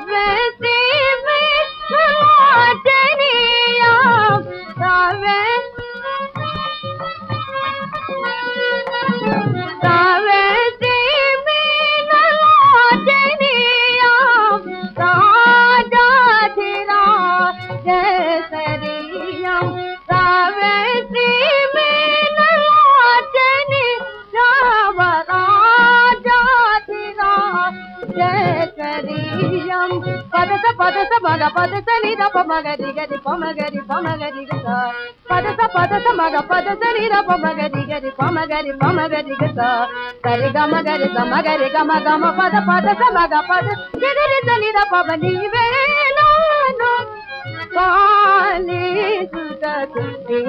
veces పదస మగ పదస నిద పమగ దిగది పమగ రి పమగ దిగస పదస పదస మగ పదస నిద పమగ దిగది పమగ రి పమగ దిగస సరి గమ గరి గమ గరి గమ గమ పద పదస మగ పద. దిగరి నిద పమ నీవే నాను. కాలి సుత సుతి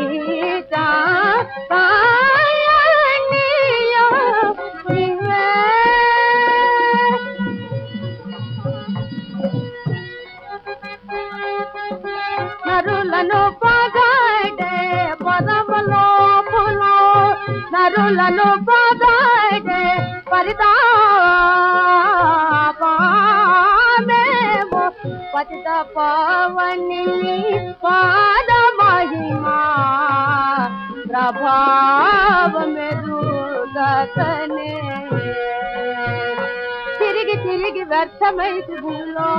పగడే పదములో పులో నరులను పగడే పరితాపమేమో పతిత పవని పాద మహిమా ప్రభావమే దుర్గతనే తిరిగి తిరిగి వ్యర్థమైతి భూలో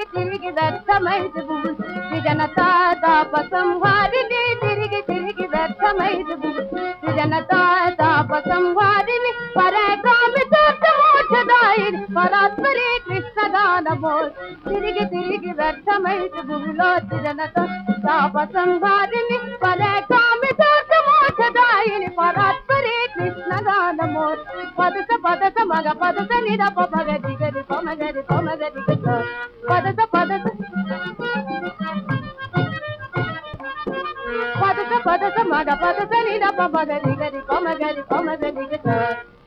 ತಿರುಗಿ ತಿರುಗಿದತ್ತ ಮೈದು ಬೂಸು ನಿಜನತಾ ತಾಪ ಸಂಹಾರಿನಿ ತಿರುಗಿ ತಿರುಗಿದತ್ತ ಮೈದು ಬೂಸು ನಿಜನತಾ ತಾಪ ಸಂಹಾರಿನಿ ಪರಾಕ್ರಮಿ ತೋಟ ಮೋಕ್ಷದಾಯಿನಿ ಪರಾತ್ಮರಿ ಕೃಷ್ಣ ದಾನವೋ ತಿರುಗಿ ತಿರುಗಿ ವ್ಯರ್ಥ ಮೈದು ಬೂಲೋ ತಿಜನತ ತಾಪ ಸಂಹಾರಿನಿ ಪರಾಕ್ರಮಿ ತೋಟ ಮೋಕ್ಷದಾಯಿನಿ ಪರಾತ್ಮರಿ ಕೃಷ್ಣ ದಾನಮೋ ಪದಸ ಪದಸ ಮಗ ಪದಸ ನಿರಪ ಭಗತಿಗರಿ పమగరి పమగరి గస పదస పదస పదస పదస మగ పదస నిద పమగరి గరి పమగరి పమగరి గస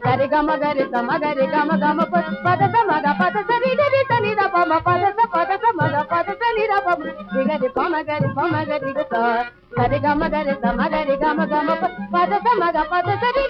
గరి గమ గరి సమ గరి గమ గమ ప పదస మగ పదస నిద నిద నిద పమ పదస పదస మగ పదస నిద పమ గరి పమగరి పమగరి గస గరి గమ గరి సమ గరి గమ గమ ప పదస మగ పదస నిద నిద నిద